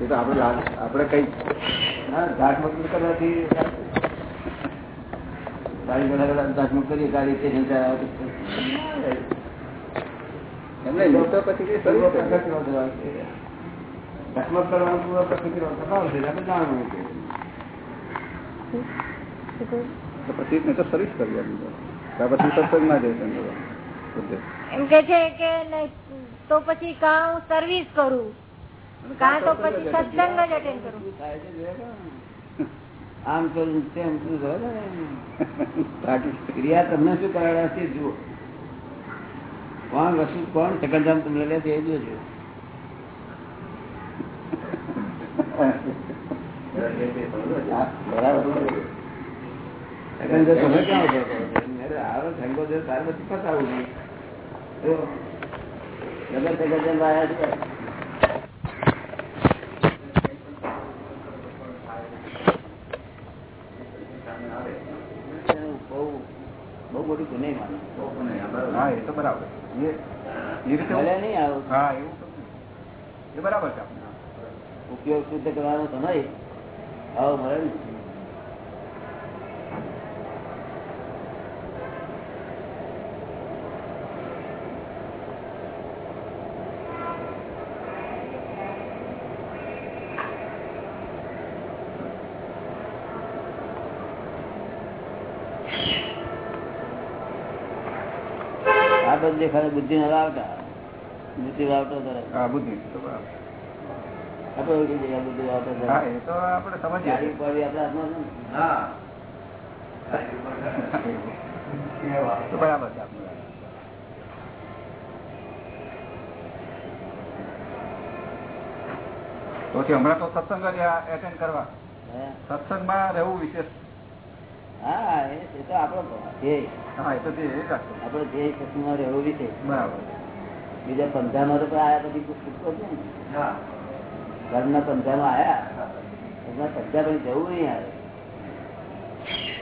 એ તો આપણે આપણે કઈ ઘાટ મકલ કરવાથી ગાડી ઘણા ઘાટ મક કરીએ ગાડી સ્ટેશન એમને તો પછી ઘટમત કરવાનું પૂરો પ્રકૃતિ સ્વભાવ છે આપણે જાણવું છે. તો પછી મેં તો સર્વિસ કરી આપી ત્યાર પછી સત્સંગમાં જશે એમ કે છે કે નહીં, તો પછી કાં હું સર્વિસ કરું? તો. આમ તેમ બાકી ક્રિયા તમને શું કરાવ્યા છે જુઓ. કોણ વસ્તુ કોણ સકંજામ તમને લે છે એ જોજો. બરાબર. તમે ક્યાં ઊભા કરો? છો? મેરે આવો સંગો છે પછી ફસાવું નહીં જગત સકંજામ આવ્યા છે એનું બહુ બહુ મોટું ગુને માનો. હા એ તો બરાબર. એ એ રીતે ભલે નહીં આવું. હા એવું તો એ બરાબર છે આપણે. ઉપયોગ શુદ્ધ કરવાનો સમય આવો મળે ને આ બધું દેખાડે બુદ્ધિ ન લાવતા બુદ્ધિ લાવતો તરત હા બુદ્ધિ તો બરાબર આપણે ઓળખી જઈએ આ બુદ્ધિ લાવતો તરત. હા એ તો આપણે સમજીએ ગાડી પાડી આપણા હાથમાં છે ને. તો બરાબર છે આપણે તો પછી હમણાં તો સત્સંગ જ એટેન્ડ કરવા? સત્સંગમાં રહેવું વિશેષ. હા એ તો આપણો ધ્યેય. તો તે એ જ રાખવું આપણો ધ્યેય સત્સંગમાં રહેવું બી છે. બરાબર. બીજા પંજામાં તો આયા પછી છૂટકો જ નહીં ઘરના પંજામાં આયા? એમાં પંજા પછી જવું નહીં આવે.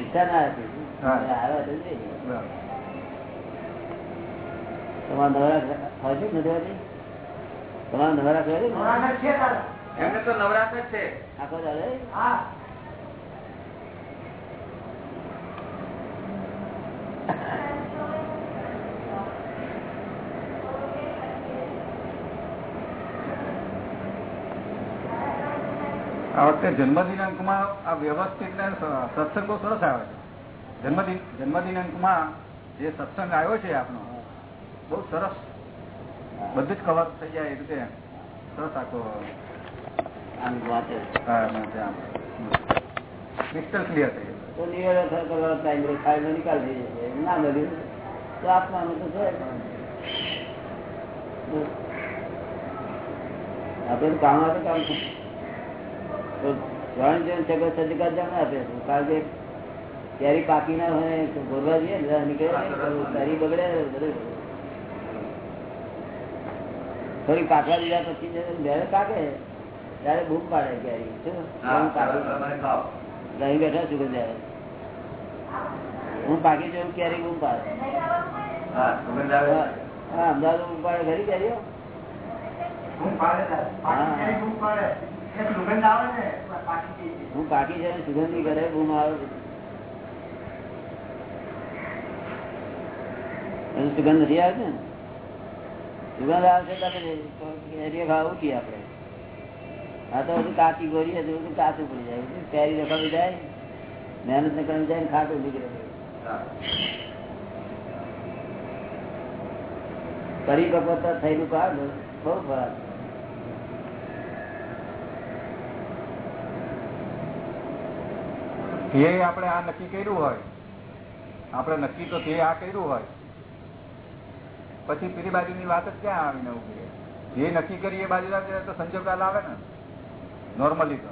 ઈચ્છા ના હતી આવ્યા તો તમારા નવરા છે નથી તમારા નવરા ખરા છે એમને તો નવરાત્ર છે. આખો દાડો? આ વખતે જન્મદિનાંકમાં આ વ્યવસ્થિત સત્સંગો સરસ આવે છે. જન્મદિન જન્મદિનાંકમાં જે સત્સંગ આવ્યો છે આપનો બહુ સરસ. બધું જ કવર થઈ જાય એ રીતે સરસ આખો. ક્રિસ્ટલ ક્લિયર થઈ જાય. નિકાલ થઈ જશે. ના મળ્યું તો આપવાનું તો છે. આપણે કામ આવે કામ છે. તો જાણ જેમ છે કે જમ આપે છે. કારણ કે કેરી પાકી ના હોય તો ભોરવા જઈએ નીકળે કેરી બગડે થોડી પાકવા દીધા પછી જયારે પાકે ત્યારે ભૂખ પાડે કેરી શું? બૂમ અહીં બેઠા છું જયારે હું પાકી જવું ક્યારે ગુમ પાડે. હા અમદાવાદ ગુમ પાડે ઘરી કેરીઓ હું? પાકી છે? સુગંધી કરે ગુમ આવે એનું સુગંધ નથી આવે ને? સુગંધ આવશે ઉઠીએ આપણે. આ તો બધું કાચી ગોરી હતી બધું કાચું પડી જાય. કેરી રખાવી જાય મહેનત ને કરવી જાય ને ખાટું નીકળે. પરિપક્વતા થયેલું કાઢ બહુ ખરાબ ધ્યેય આપણે આ નક્કી કર્યું હોય આપણે નક્કી તો ધ્યેય આ કર્યું હોય. પછી પેલી બાજુની વાત જ ક્યાં આવીને ઊભી જે નક્કી કરીએ એ બાજુ તો સંજોગ હાલ આવે ને? નોર્મલી તો.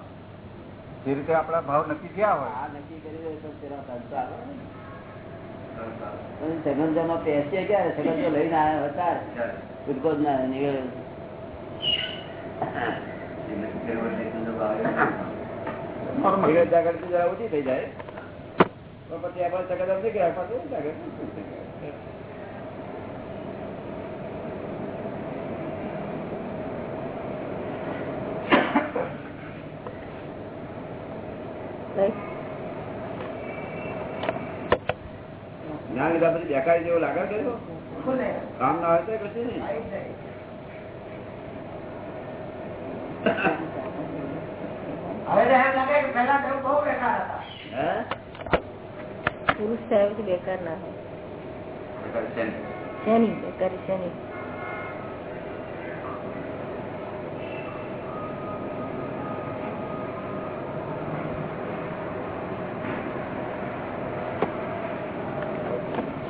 જે રીતે આપણા ભાવ નક્કી થયા હોય. આ નક્કી કરી તો પેસે ક્યારે? સગંજો લઈને આવ્યા હતા. જ ના ઓછી થઈ જાય. તો પછી આપણે જ્ઞાન લીધા પછી બેકારી જેવો લાગે કર્યો? કામ ના આવે તો પછી નહીં. હે? પુરુષ થયા પછી બેકાર ના હોય. શેની? બેકારી શેની?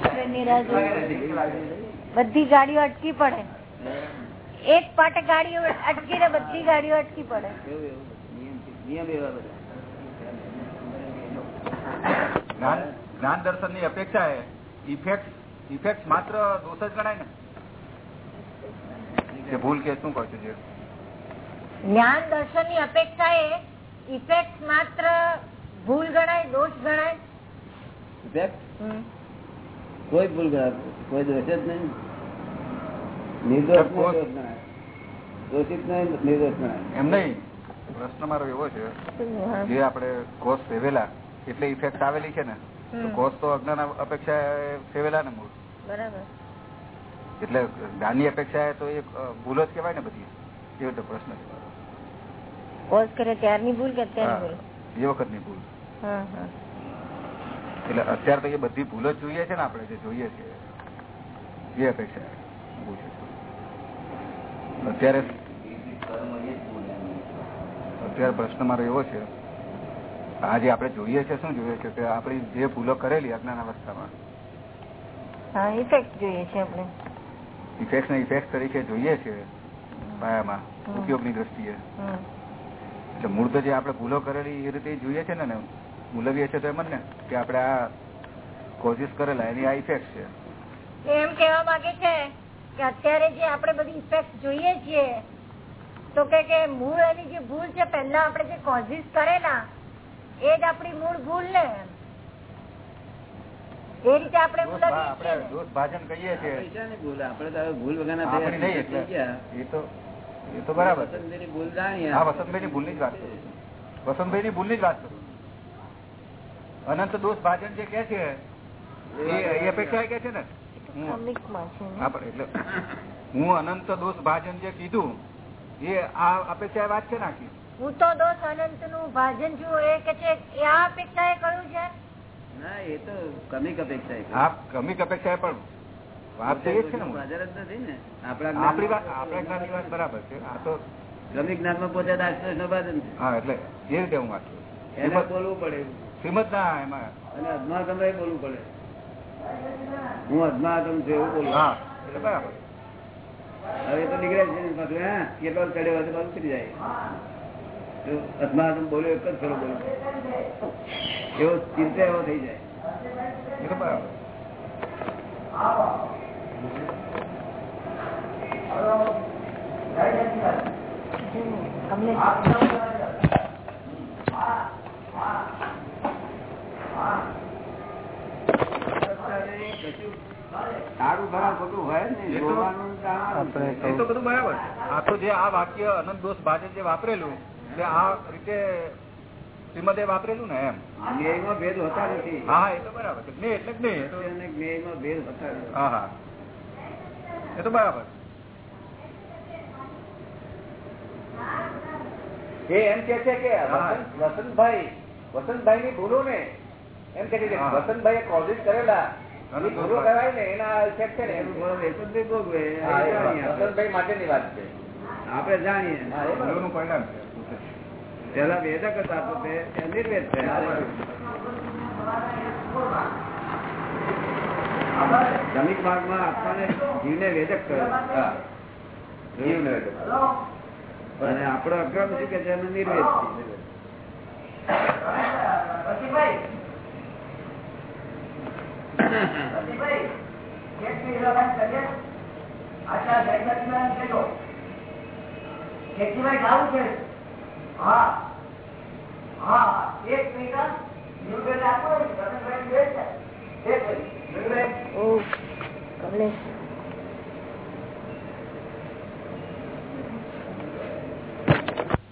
ટ્રેનની રાહ જોઈ. બધી ગાડીઓ અટકી પડે. એક પાટે ગાડીઓ અટકી ને બધી ગાડીઓ અટકી પડે. એવું એવું. નિયમ એવા બધા. જ્ઞાન દર્શનની અપેક્ષા એ. ઇફેક્ટ ઇફેક્ટ માત્ર દોષ જ ગણાય ને? કે ભૂલ કે શું કહું છું જ્ઞાન દર્શનની અપેક્ષા એ ઇફેક્ટ માત્ર ભૂલ ગણાય દોષ ગણાય? Effect hmm. કોઈ ભૂલ ગણાય કોઈ દોષ જ નહીં. નિર્દોષ દોષિત નહીં નિર્દોષ ગણાય. એમ નહીં. પ્રશ્ન મારો એવો છે જે આપણે કોષ સેવેલા એટલે ઇફેક્ટ આવેલી છે ને કોષ તો અજ્ઞાન અપેક્ષા સેવેલા ને મૂળ. બરાબર. એટલે જ્ઞાનની અપેક્ષા તો એ ભૂલ જ કેવાય ને બધી. એવો તો પ્રશ્ન છે કરે ત્યારની ભૂલ કે અત્યારની ભૂલ? એ વખતની ભૂલ. એટલે અત્યારે તો એ બધી ભૂલ જ જોઈએ છે ને આપણે જે જોઈએ છે એ અપેક્ષા છે. અત્યારે અત્યારે પ્રશ્ન મારો એવો છે આ જે આપણે જોઈએ છે શું જોઈએ છે કે આપણી જે ભૂલો કરેલી અજ્ઞાન અવસ્થામાં. ઇફેક્ટ જોઈએ છે આપણે. ઇફેક્ટ ને ઇફેક્ટ તરીકે જોઈએ છે પાયામાં ઉપયોગની દ્રષ્ટિએ. એટલે મૂળ તો જે આપણે ભૂલો કરેલી એ રીતે જોઈએ છે ને મૂલવીએ છે તો એમ જ ને કે આપણે આ કોઝિસ કરેલા એની આ ઇફેક્ટ છે. એમ કેવા માંગે છે કે અત્યારે જે આપણે બધી ઇફેક્ટ જોઈએ છીએ તો કે કે મૂળ એની જે ભૂલ છે પહેલા આપણે જે કોઝિસ કરેલા એ જ આપણી મૂળ ભૂલ ને. એ રીતે આપણે દોષ મૂલવીએ ભા- છીએ આપણે દોષ ભાજન કહીએ છીએ. ભૂલ આપણે તો ભૂલ વગરના આપણી થયા એટલે. થઈ ગયા. એ તો એ તો બરાબર છે. ભૂલ જાણીએ હા વસંતભાઈ ની જ વાત કરું વસંતભાઈ ની ભૂલની જ વાત કરું અનંત દોષ ભાજન જે કે છે એ અપેક્ષા કે છે ને. ને. હું અનંત દોષ ભાજન જે કીધું એ આ અપેક્ષા વાત છે નાખી. હું તો દોષ અનંતનું ભાજન છું એ કે છે એ આ અપેક્ષા એ કહ્યું છે? ના એ તો કમિક અપેક્ષા છે. કમિક અપેક્ષા પણ વાત તો એ છે ને હું. હાજર જ નથી ને. આપણા આપણી વાત આપણા જ્ઞાનની વાત બરાબર છે. આ તો ક્રમિક જ્ઞાનમાં પોતે દાસદાસ નો બાધન હા એટલે એ રીતે હું વાત એને બોલવું પડે શ્રીમદ ના એમાં અને અધમાગમ એ બોલવું પડે. હું અધમાગમ છું એવું બોલું. હા એટલે બરાબર. હવે તો નીકળે છે પાછું હા? કેટલો ચડ્યો હોય પાછું ઉતરી જાય. જો બોલ્યો એક જ ખરો બોલ્યો. એવો ચિંતા એવો થઈ જાય. એ તો બરાબર અમને સારું ખરાબ ખોટું હોય જ નહીં એ તો- જોવાનું ને જાણવાનું. એ તો બધું બરાબર આ જે આ વાક્ય અનંત દોષ ભાજન જે વાપરેલું એટલે આ રીતે શ્રીમદે વાપરેલું ને એમ. જ્ઞેયમાં ભેદ હોતા નથી. હા હા, એ તો બરાબર જ્ઞેય એટલે જ્ઞેય. એ જ્ઞેયમાં ભેદ હોતા નથી. હા હા. એ તો બરાબર એ એમ કે છે કે વસંતભાઈ વસંતભાઈ ની ભૂલો ને એમ કે. વસંતભાઈ કોઝિટ કરેલા એ જાણીએ. પરિણામ છે. પેલા વેદક હતા તો તે નિર્વેદ છે. શ્રમિક માર્ગમાં આત્માને જીવને વેદક કર્યો. જીવને. અને આપણો અક્રમ છે કે છે? એને નિર્વેદ છે. ઓ કમલેશ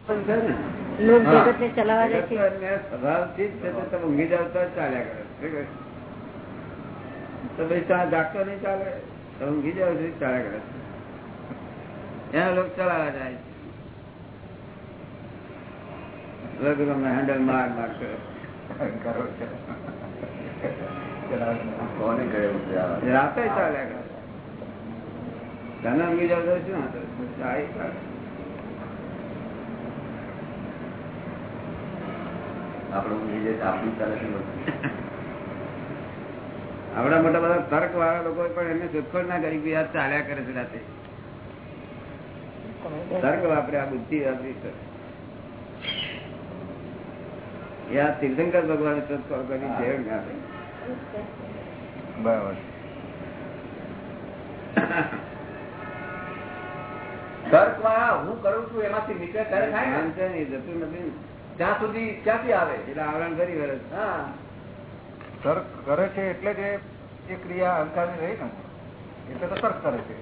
પણ છે ને લોક જગત ને ચલાવવા જાય છે તમે ઊંઘી જાવ તો ચાલ્યા કરે? તો પછી ત્યાં જાગતો નહીં ચાલે તમે ઊંઘી જાવ છું ચાલે કરે છે એના લોકો ચલાવવા જાય છે લગ્નમાં હેન્ડલ માર માર કરે છે. છે? રાતે ચાલ્યા કરે તને ઊંઘી જાવ શું ચાલે. આપણે ઊંઘી જઈએ આપણું ચાલે છે બધું. આવડા મોટા બધા તર્ક વાળા લોકો પણ એમને શોધખોળ ના કરી કે ચાલ્યા કરે છે રાતે. તર્ક વાપરે આ બુદ્ધિ વાપરી આ તીર્થંકર ભગવાન શોધખોળ કરી છે ના. બરાબર. હું કરું છું એમાંથી નીકળે ત્યારે થાય જતું નથી ત્યાં સુધી ક્યાંથી આવે. એટલે આવરણ કરી વરસ હા. તર્ક કરે છે એટલે જ એ- ક્રિયા ક્રિયા અહંકારની રહી ને એટલે તો તર્ક કરે છે?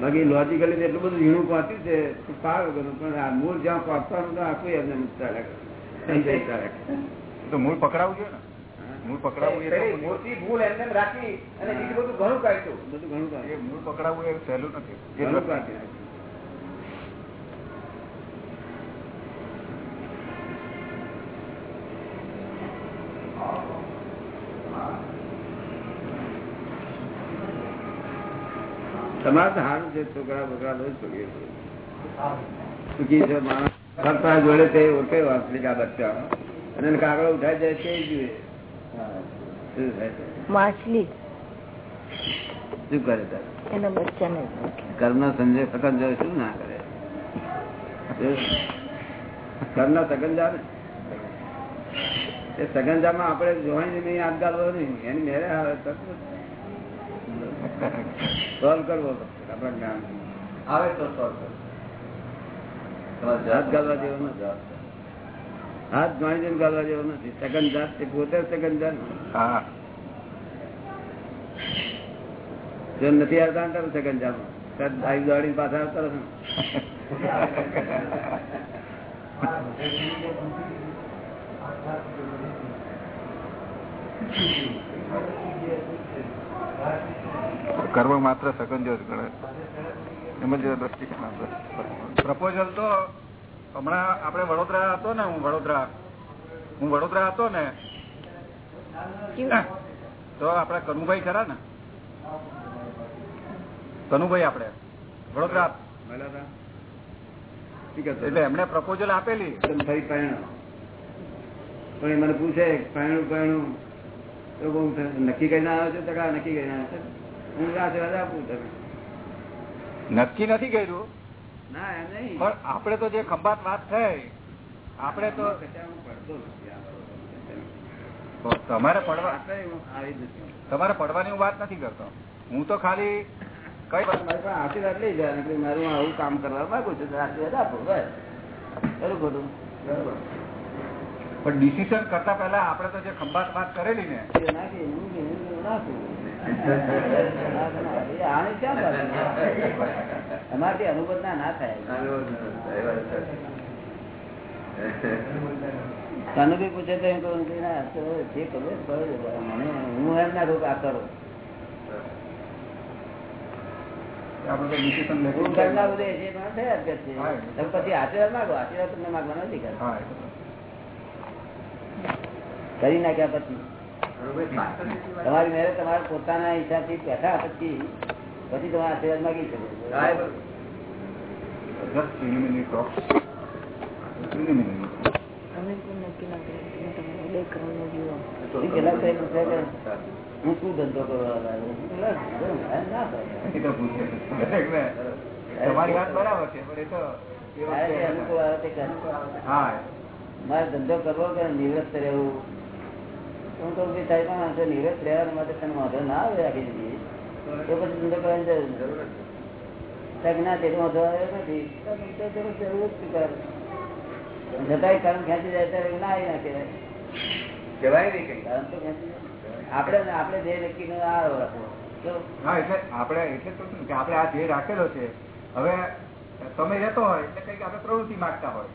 બાકી લોજિકલી એટલું બધું ઝીણું પહોંચ્યું છે સારું બધું પણ આ મૂળ જ્યાં પહોંચવાનું તો આખું એમને એમ રાખે. તો મૂળ પકડાવવું છે ને. મૂળ તો- મોટી ભૂલ એમને રાખી અને બીજું બધું ઘણું કાઢ્યું. બધું ઘણું કાઢ્યું એ મૂળ પકડાવવું એ સહેલું નથી. તો સારું છે છોકરા બોકરા બધું છોકરી સુખી છે માણસ ફરતા જોડે તે ઓળખે વાસ્તવિક આ બચ્ચા અને એને ઉઠાઈ જાય તે જોઈએ શું થાય માછલી. શું કરે તારે? એના બચ્ચાને કર્મ સંજય સકન જાય શું ના કરે? ઘરના સગનજા ને એ સગનજામાં આપણે જોવાની નહીં યાદગાર નહીં એની મેરે આવે સોલ્વ કરવો પડશે આપણા જ્ઞાન. આવે તો સોલ્વ કરો. તમારે હાથ જાત ગાળવા જેવો નથી હાથ જોઈ જઈને ગાળવા જેવો નથી. સગન જાત તે પોતે સગન જાત હા. જો નથી આવતા ને તમે સગન જાત. આવી દોડી પાછા આવતા રહો. કર્મ માત્ર સકંજો જ ગણે એમ જ દ્રષ્ટિ પ્રપોઝલ તો હમણાં આપણે વડોદરા હતો ને હું વડોદરા હું વડોદરા હતો ને. તો આપડા કનુભાઈ ખરા ને? કનુભાઈ આપડે વડોદરા. એટલે એમણે પ્રપોઝલ આપેલી. પણ એ મને પૂછે પરણું પરણું નક્કી કઈ ના આવે છે તો કા નક્કી કરીને આવ્યો છે? હું આશીર્વાદ આપું તમે નક્કી નથી કર્યું? ના એમ નહીં. પણ આપણે તો જે ખંભાત વાત થઈ આપણે તો તમારે પડવા તમારે પડવાની હું વાત નથી કરતો. હું તો ખાલી કઈ આશીર્વાદ લઈ જાય મારું આવું કામ કરવા માંગુ છું. આશીર્વાદ આપો બસ. ખોટું પણ ડિસિઝન કરતા પહેલા આપણે તો જે ખંભાત વાત કરેલી ને નાખી, નાખું. અમારથી અનુભવ ના ના થાય. તને બી પૂછે તો એમ કહું ના, તો જે જ. મને હું એમ ના કહું આ કરો પછી આશીર્વાદ માંગો આશીર્વાદ તમને માંગવાનો કરી નાખ્યા પછી. તમારી મેરે તમારા પોતાના હિસાબથી બેઠા પછી પછી તમારા આશીર્વાદ માંગી શકો હું શું ધંધો કરવા. તમારી વાત બરાબર છે પણ એ તો મારે ધંધો કરવો કે નિવૃત્ત રહેવું? હું તો સાહેબ આ જો નિવૃત્ત રહેવા માટે તને વાંધો ના આવે આખી જિંદગી. તો પછી ધંધો કરવાની જરૂર નથી. સાહેબ તે વાંધો આવ્યો નથી જરૂર જરૂર જ કર જતાંય કારણ ખેંચી જાય ત્યારે ના આવી ના કહેવાય. કહેવાય નહીં કઈ. કારણ તો આપણે આપણે જે નક્કી નો આ હા એટલે આપણે એટલે તો કે આપણે આ ધ્યેય રાખેલો છે હવે સમય રહેતો હોય એટલે કંઈક આપણે પ્રવૃત્તિ માંગતા હોય.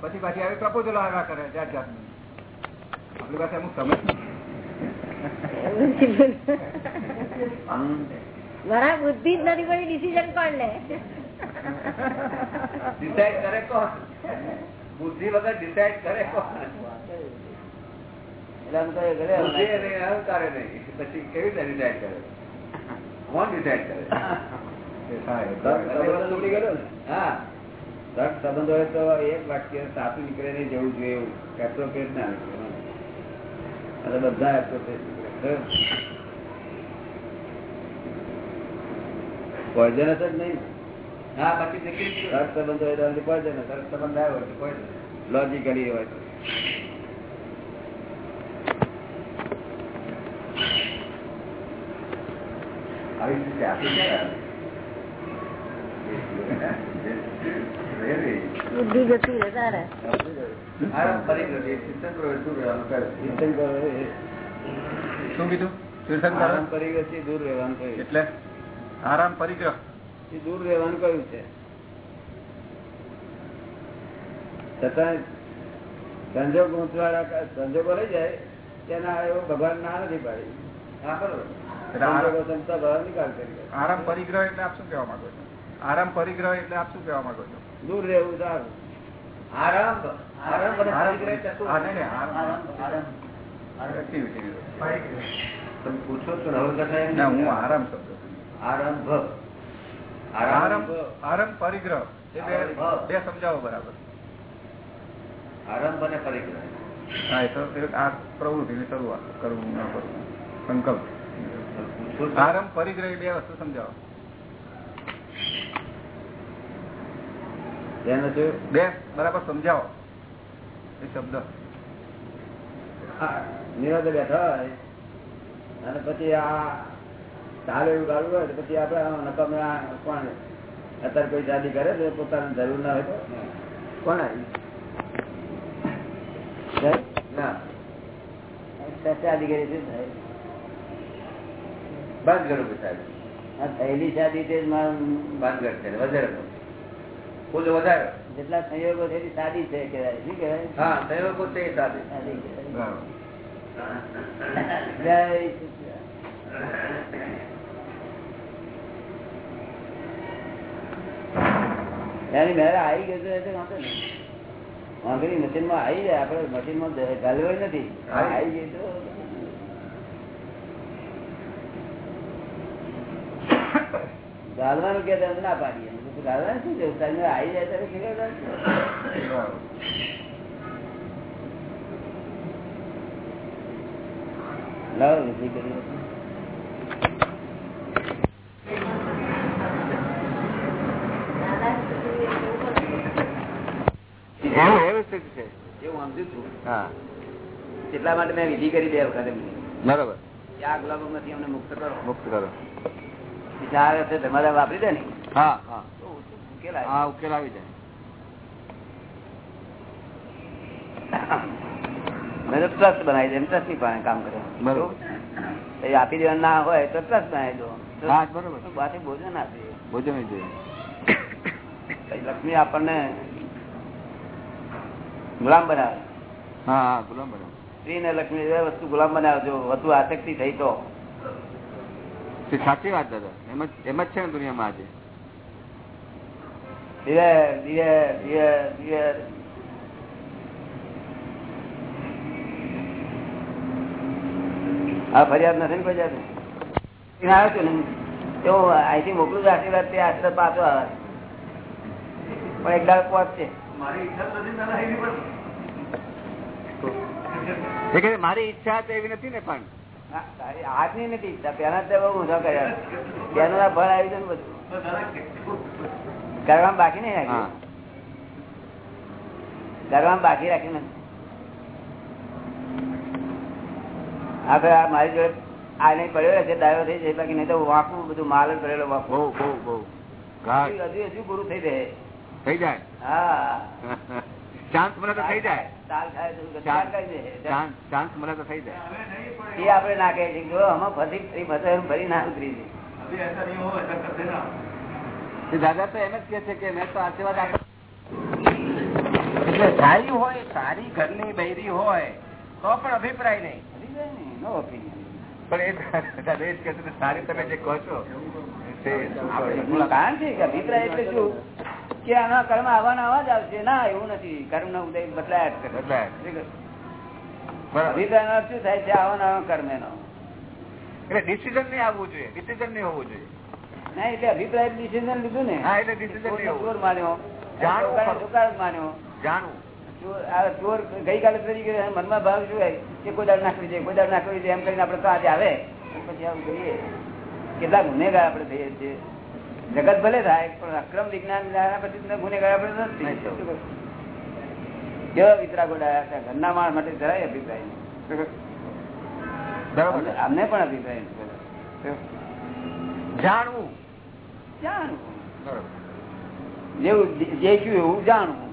પછી પાછી આવી પ્રપોઝલ આવ્યા કરે જાત જાતની. આપણી પાસે અમુક સમજ મારા બુદ્ધિ જ નથી પડી ડિસિઝન કોણ લે? ડિસાઈડ કરે કોણ? બુદ્ધિ વગર ડિસાઈડ કરે કોણ? અહંકારે નહીં. પછી કેવી રીતે ડિસાઈડ કરે? ડિસાઈડ કરે? સંબંધ હોય તો એક વાક્ય સાચું નીકળે નહીં જવું જોઈએ એવું. એપ્રોપ્રિએટ ના નીકળે. અને બધા પોઈઝન જ નહીં? હા નીકળી સંબંધ હોય તો પોઈઝન સંબંધ આવ્યો હોય તો પોઈઝન લોજિકલી હોય તો. આવી રીતે આપી? બુદ્ધિ જતી રહે તારે શું કીધું? આરામ દૂર રહેવાનું કહ્યું એટલે? આરામ પરિગ્રહ દૂર રહેવાનું કહ્યું છે. છતાં સંજોગ વાળા સંજોગો લઈ જાય તેના એવો ભગવાન ના નથી પાડી. આરામ- ભગવાન નિકાલ કરી આરામ પરિગ્રહ એટલે આપ શું કહેવા માંગો છો? આરામ પરિગ્રહ એટલે આપ શું કહેવા માંગો છો? દૂર રહેવું સારું. આરામ આરામ અને તમે પૂછો છો હવે કથા એમ? ના હું આરામ શબ્દ આરંભ. આરામ આરંભ. પરિગ્રહ. બે આરંભ. સમજાવો બરાબર. આરંભ અને પરિગ્રહ. હા એ તો આ પ્રવૃત્તિની શરૂઆત કરવું ન કરવું. સંકલ્પ. આરંભ પરિગ્રહ બે વસ્તુ સમજાવો. શું બે બરાબર સમજાવો. એ શબ્દ. નિરોધ બેઠા હોય. અને પછી આ ચાલે એવું ગાળવું હોય તો પછી કોણ અત્યારે કોઈ શાદી કરે તો પોતાની જરૂર ના હોય તો? કોણ આવી? ના. શાદી કરી છે થાય બંધ કરું સાહેબ આ થયેલી શાદી તે બંધ કરે વધારે પૂછો વધારે. જેટલા સંયોગો છે સાદી છે કેવાય શું કેવાય હા સંયોગો છે સાદી. એની મેરા આવી ગયો એટલે વાંધો નહીં. વાંગડી મશીનમાં આવી જાય. આપડે મશીનમાં ગાલવાય નથી. આવી. ગઈ તો. ગાલવાનું કે ના પાડીએ. ગાલવાનું શું જવું તમે આવી જાય ત્યારે લાવો એટલા માટે મેં વિધિ કરી બે વખત બરોબર. કે આ ગુલાબો માંથી અમને મુક્ત કરો. મુક્ત કરો. ચાર વર્ષે તમારે વાપરી દે ને. હા હા. ઉકેલ હા ઉકેલ આવી જાય ટ્રસ્ટ બનાવી દે ટ્રસ્ટની પાસે કામ કરે. બરોબર. આપી દેવા ના હોય તો ટ્રસ્ટ બનાવી દો. બરોબર. બાકી આપીએ. ભોજન લક્ષ્મી આપણને ગુલામ બનાવે. હા હા ગુલામ બનાવે. સ્ત્રી ને લક્ષ્મી વસ્તુ ગુલામ બનાવે જો વધુ આસક્તિ થઈ તો સાચી વાત દાદા. એમ જ એમ જ છે ને દુનિયામાં આજે. હા ફરિયાદ નથી ને? એને આવ્યો છું ને તો અહીંથી મોકલું છું આશીર્વાદ તે આશીર્વાદ પાછો આવે. પણ એક દાડ પહોંચશે. મારી ઈચ્છા તો એવી નથી ને પણ. આજની નથી ઈચ્છા. પેલા તે બહુ ઊંધા કર્યા. પેલા ફળ આવી જાય ને બધું. કરવામાં બાકી નહીં રાખ્યું કરવામાં બાકી રાખ્યું નથી? આપડે આ મારી જોડે આ નહીં પડ્યો છે દાયો થઈ જાય બાકી નહીં તો વાંકું બધું માલ જ પડેલો વાંકું. બહુ બહુ બહુ. હજુ હજુ પૂરું થઈ જાય. થઈ જાય? હા. ચાન્સ મળે તો થઈ જાય. ચાન્સ ચાન્સ મળે તો થઈ જાય. એ આપડે ના કહીએ છીએ જો આમાં ફરી ફરી ફરી ના ઉતરી તે દાદા તો એમ જ કે છે કે મેં તો આશીર્વાદ આપ્યો એટલે સારી હોય સારી ઘરની બૈરી હોય તો પણ અભિપ્રાય નહીં. પણ કહે છે કે સારી તમે જે કહો છો કારણ છે? કે અભિપ્રાય એટલે શું? કે આના કર્મ આવવાના અવાજ આવશે. ના એવું નથી. કર્મ ના ઉદય બદલાયા જ કરે બદલાય. અભિપ્રાય નો શું થાય છે? આવવાના આવા કર્મ એનો એટલે ડિસિઝન નહીં આવવું જોઈએ. ડિસિઝન નહીં હોવું જોઈએ. ના એટલે અભિપ્રાય ડિસિઝન લીધું ને. હા, એટલે ડિસિઝન ચોર માન્યો જાણવું ચોકાને ખરું. ચોકાર જ માન્યો જાણવું. ચોર ગઈકાલે તરી મનમાં ભાવ શું હોય? કે કોઈ દાડ નાખવી છે કોઈ દાડ નાખવી છે એમ કરીને આપણે તો આજે આવે. પછી આવું કરીએ. કેટલા ગુનેગાર આપણે થઈએ છીએ. જગત ભલે થાય પણ અક્રમ વિજ્ઞાન પછી ગુનેગાર આપણે નથી. કેવા વિતરા ગોડાયા હતા? ઘરના માણ માટે જરાય અભિપ્રાય. અમને- પણ અભિપ્રાય જાણવું. જેવું જે કયું એવું જાણવું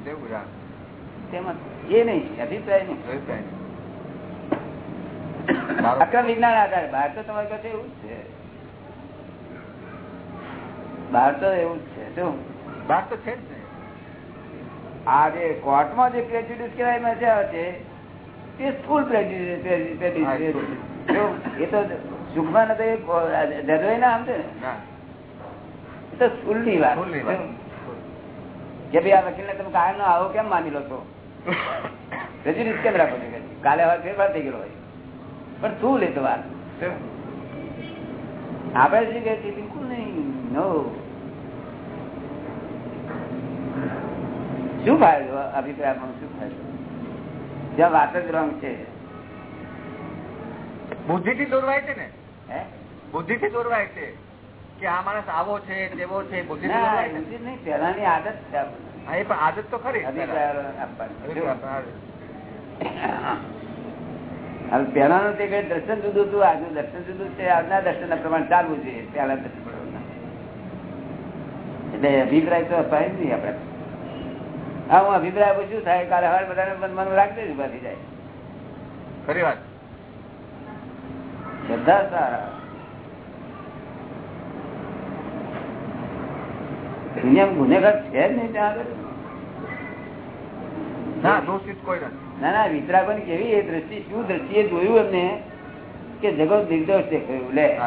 તેમાં એ નહીં અભિપ્રાય નહીં. અક્રમ વિજ્ઞાન આધારે. બહાર તો તમારી પાસે એવું જ છે. બહાર તો એવું જ છે. શું? બહાર તો છે જ ને. આ જે કોર્ટમાં જે પ્રેજ્યુડિસ કહેવાય છે છે તે સ્કૂલ પ્રેજ્યુડિસ એ તો સુખમાં નથી એ ના આમ છે ને. તો સ્થૂળની વાત. વાત. કે ભાઈ આ વકીલને તમે કાયમ નો આવો કેમ માની લો છો? પ્રેજ્યુડિસ કેમ રાખો છો? કાલે હવે ફેરફાર થઈ ગયો હોય. પણ શું એ તો વાત? આપણે શું કે બિલકુલ નહીં. નો શું ફાયદો? અભિપ્રાયમાં શું ફાયદો? જ્યાં વાત જ રોંગ છે. બુદ્ધિથી દોરવાય છે ને? હે? બુદ્ધિથી દોરવાય છે. કે આ માણસ આવો છે તેવો છે બુદ્ધિથી ના દોરવાય છે? એવું નહીં પહેલાની આદત છે એ પણ આદત તો ખરી. અભિપ્રાય. તે કઈ દર્શન જુદું હતું આજનું દર્શન જુદું છે આજના દર્શન પ્રમાણે ચાલવું છે પેલા દર્શન એટલે અભિપ્રાય તો અપાય જ નહીં આપડે હા હું અભિપ્રાય પૂછ્યું થાય કાલે હવે બધાને મનમાં રાખते જ ઊભા થઈ જાય. ખરી વાત. બધા સારા. દુનિયામાં ગુનેગાર છે જ નહીં ત્યાં આગળ. ના ના વિતરાગો ની કેવી એ દ્રષ્ટિ શું દ્રષ્ટિએ જોયું એમને કે જગત નિર્દોષ દેખાયું લે.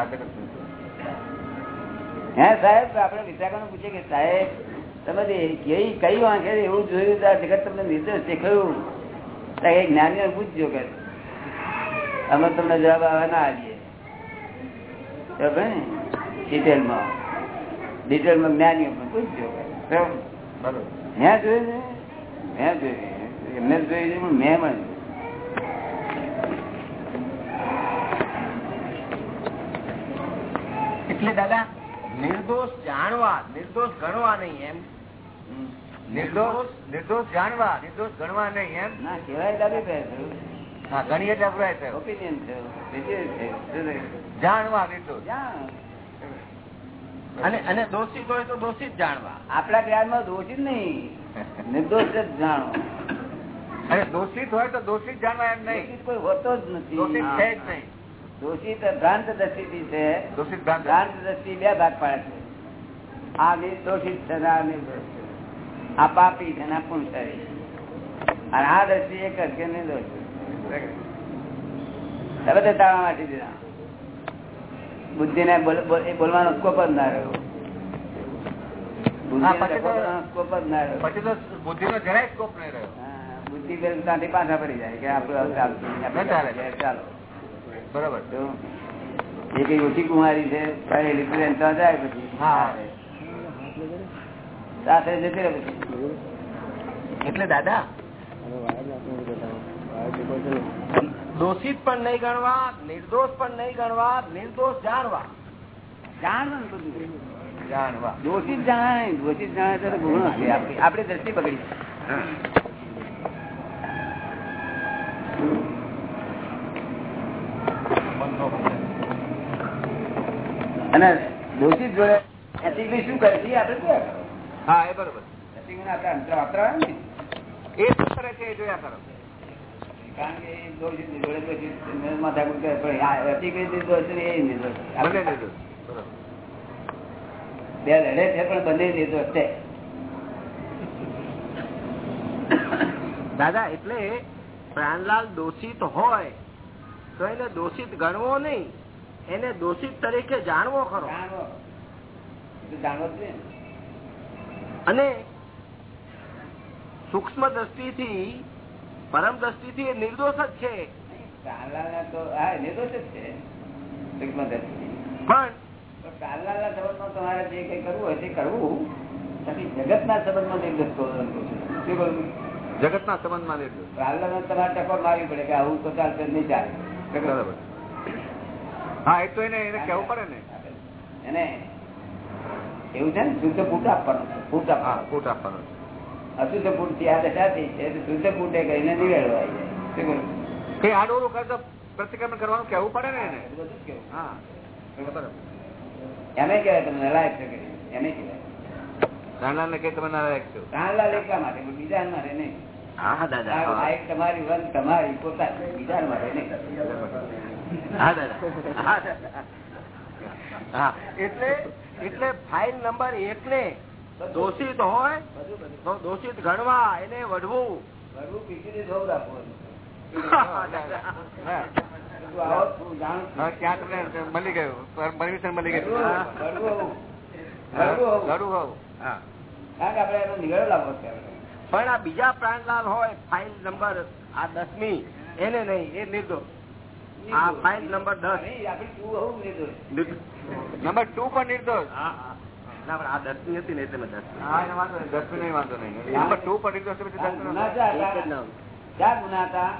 હા, સાહેબ આપડે વિતરાગો પૂછીએ કે સાહેબ તમે કઈ કઈ વાંખે એવું જોયું જગત તમને નિર્દોષ દેખાયું? તો એ જ્ઞાનીઓ પૂછજો કે. અમે તમને જવાબ આવે ના આવીએ ને? ડિટેલમાં ડિટેલમાં જ્ઞાનીઓ પણ પૂછજો મેં જોયું ને? મેં જોયું. એમને જોયું છે પણ મેં પણ એટલે દાદા નિર્દોષ જાણવા નિર્દોષ ગણવા નહીં એમ. નિર્દોષ નિર્દોષ જાણવા નિર્દોષ ગણવા નહીં એમ. ના કહેવાય દાદી હા ઘણી એટલે અભિપ્રાય થયો. ઓપિનિયન થયું? જાણવા નિર્દોષ. જાણ. અને અને દોષિત હોય તો દોષિત જાણવા. આપણા જ્ઞાનમાં દોષિત નહીં. નિર્દોષ જ જાણો. અને દોષિત હોય તો દોષિત જાણવા એમ નહીં. દોષિત કોઈ હોતો જ નથી. દોષિત છે જ નહીં. દોષિત ભ્રાંત દ્રષ્ટિ છે. દોષિત ભ્રાંત દ્રષ્ટિ. બે ભાગ પાડે છે. આ નિર્દોષિત છે આ નિર્દોષ છે. આ પાપી છે આ પુણસારી અને આ દ્રષ્ટિ એક જ કે નિર્દોષ છે. તમે તાળા માટી દીધા બુદ્ધિ ને બોલવાનો સ્કોપ જ ના રહ્યો. બુદ્ધિ ત્યાંથી પાછા પડી જાય કે ચાલે. બરોબર. એ કઈ ઓછી કુમારી છે ત્યાં જાય પછી. હા. સાથે. જતી રહે પછી એટલે દાદા? દોષિત પણ નહીં ગણવા નિર્દોષ પણ નહીં ગણવા નિર્દોષ જાણવા. જાણવાનું જાણવા. દોષિત જાણે દોષિત જાણે તો ગુનો છે આપણી દ્રષ્ટિ બગડી અને દોષિત જોડે એસિંગ શું કરે છે આપડે હા એ બરોબર. એથી આપડે અંતર વાપરવા એ શું કરે છે એ જોયા કરો. કારણ કે જોડે માથાકૂટ કરે પણ આ દોષ ને એ નિર્દોષ ભલે નિર્દોષ. બરોબર. બે લડે છે પણ બંને નિર્દોષ છે. દાદા એટલે પ્રાણલાલ દોષિત હોય તો એને દોષિત ગણવો નહીં. એને દોષિત તરીકે જાણવો ખરો. જાણવો. અને સૂક્ષ્મ દ્રષ્ટિથી પરમ દ્રષ્ટિ થી નિર્દોષ જ છે. તો હા નિર્દોષ જ છે. પણ પણ સંબંધમાં તમારે જે કઈ કરવું હોય તે કરવું. પછી જગતના સંબંધમાં નિર્દોષ જગતના સંબંધમાં તમારે ટકોર મારવી પડે કે આવું તો ચાલશે નહીં ચાલે. હા એ તો એને એને કેવું પડે ને. એને એવું છે ને શુદ્ધ ફૂટ આપવાનું. ફૂટ આપવાનું. ફૂટ આપવાનો અશુદ્ધ ફૂટથી આ દશાથી છે શુદ્ધ ફૂટે કહીને નિવેડવા આવી જાય. શું કરવું? કઈ આડોરું કરે પ્રતિક્રમણ કરવાનું કેવું પડે ને એને? બધું કેવું હા એને કહેવાય તમે નલાયક છે એને કહેવાય. નાના ને તમે નારાયક છો? પ્રાણલાલ એકલા માટે બીજા માટે નહીં. હા દાદા તમારી વન તમારી પોતાની બીજા માટે નહીં. હા દાદા. હા એટલે એટલે ફાઇલ નંબર એક ને દોષિત હોય તો દોષિત ગણવા એને વઢવું. સૌ ક્યાં તમને મળી ગયું? પરમિશન મળી ગયું. પણ આ બીજા પ્રાણલાલ હોય ફાઇલ નંબર આ દસમી એને નહીં એ નિર્દોષ. આ ફાઇલ નંબર દસ. નહીં, તું હોવું નંબર ટુ પણ નિર્દોષ. ના પણ આ દસમી હતી ને એટલે મેં દસ વાંધો નહીં નંબર ટુ છે આપણા. નામ. ચાર ગુના હતા.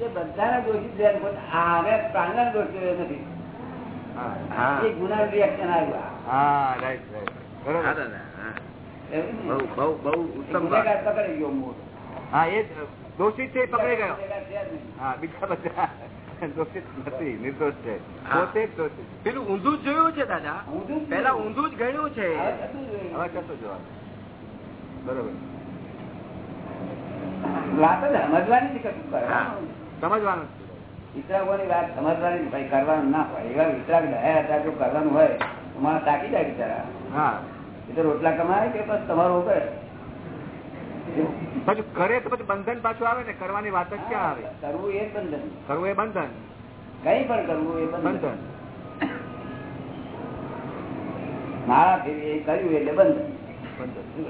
એ બધાને દોષિત બેન આને પ્રાણલાલ દોષ નથી. હા. હા. એ ગુના રિએક્શન આવ્યું. હા રાઈટ રાઈટ બરોબર. બહુ બહુ બહુ ઉત્તમ પકડી ગયો મૂળ. હા એ દોષિત છે પકડી ગયો. છે. હા બીજા બધા. દોષિત નથી નિર્દોષ છે. પોતે જ પેલું ઊંધું જ જોયું છે દાદા? ઊંધું પેલા ઊંધું જ ગણ્યું છે. હવે કશું જોવાનું. બરોબર. વાત સમજવાની સમજવાનું વિતરાગોની વાત સમજવાની ભાઈ કરવાનું ના હોય. એવા વિતરાગ દયા હતા જો કરવાનું હોય તો તાકી જાય બિચારા. હા. એ તો રોટલા કમાય કે બસ તમારું કરે પછી કરે તો પછી બંધન પાછું આવે ને? કરવાની વાત જ ક્યાં આવે? કરવું એ બંધન. કરવું એ બંધન. કઈ પણ કરવું એ બંધન. મારા ફેરી કર્યું એટલે બંધન. બંધન.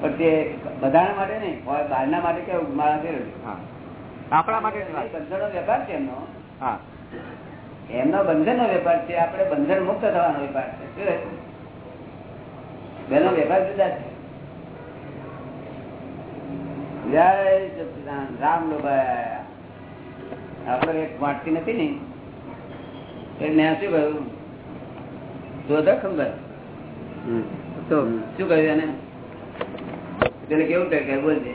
પણ તે બધાના માટે નહીં બહારના માટે કેવું? મારા હા. આપણા માટે. બંધનનો વેપાર છે એમનો. હા. એમનો બંધનનો વેપાર છે. આપણે બંધન મુક્ત થવાનો વેપાર છે? બેનો વેપાર જુદા છે. જય સચિદાનંદ રામ લોભાઈ આપડે એક વાંચતી નથી ને. શું કહ્યું? ખબર. તો શું કહ્યું એને? પેલે કેવું ટકે બોલજે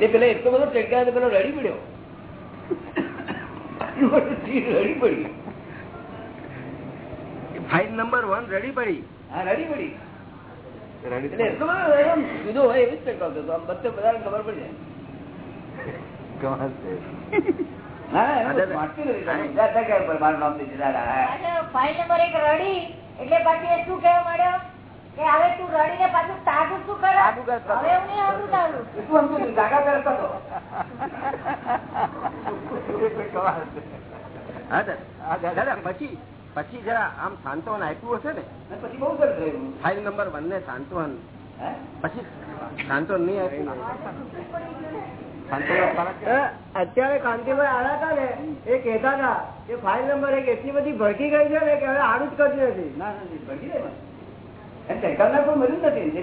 તે પેલા એટલો બધો ટકા તો પેલો રડી પડ્યો. રડી પડી. ફાઇલ નંબર વન રડી પડી. હા રડી પડી રેડી એટલે એટલો બધો એમ જુદો હોય એવી જ હતો. આમ બધે બધાને ખબર પડી જાય. હા. એટલે પાછી એ શું કેવા માંડ્યો? કે હવે તું રડીને પાછું તાગું શું કરે. હવે એવું નહીં આવતું તારું. તું સમજુ જાગા કરતો હતો હા દાદા પછી પછી જરા આમ સાંત્વન આપ્યું હશે ને? પછી બહુ સર ફાઇલ નંબર વન ને સાંત્વન પછી સાંત્વન નહીં આપ્યું? અત્યારે કાંતિભાઈ આવ્યા હતા ને એ કેતા હતા કે ફાઇલ નંબર એક એટલી બધી ભડકી ગઈ છે ને કે હવે આડું જ કરતી નથી. ના નથી ભડકી દે મને. એને કોઈ મળ્યું નથી. જે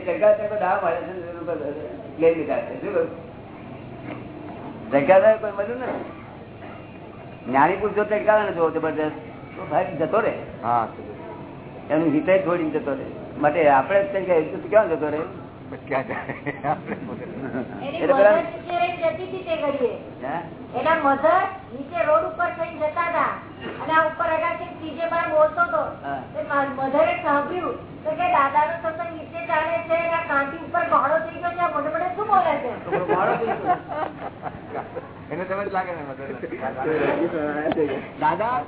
ને બધું લઈ લીધા છે. શું કહ્યું? કોઈ મળ્યું નથી. જ્ઞાની પુરુષો જો ને જો જબરદસ્ત ભાઈ જતો રે હા એનું હિતય છોડીને જતો રે માટે આપણે જ કઈ ક્યાં જતો રહે? મધર નીચે રહી જતી હતી તે ઘડીએ હે? એના મધર નીચે રોડ ઉપર થઈને જતા હતા. અને આ ઉપર અગાસી ત્રીજે માળ બોલતો હતો હા. તે મા- મધરે સાંભળ્યું. તો કે દાદાનો સત્સંગ નીચે ચાલે છે આ ઉપર ગોળો થઈ ગયો છે મને મને શું બોલે છે. એને તમે જ લાગે ને દાદા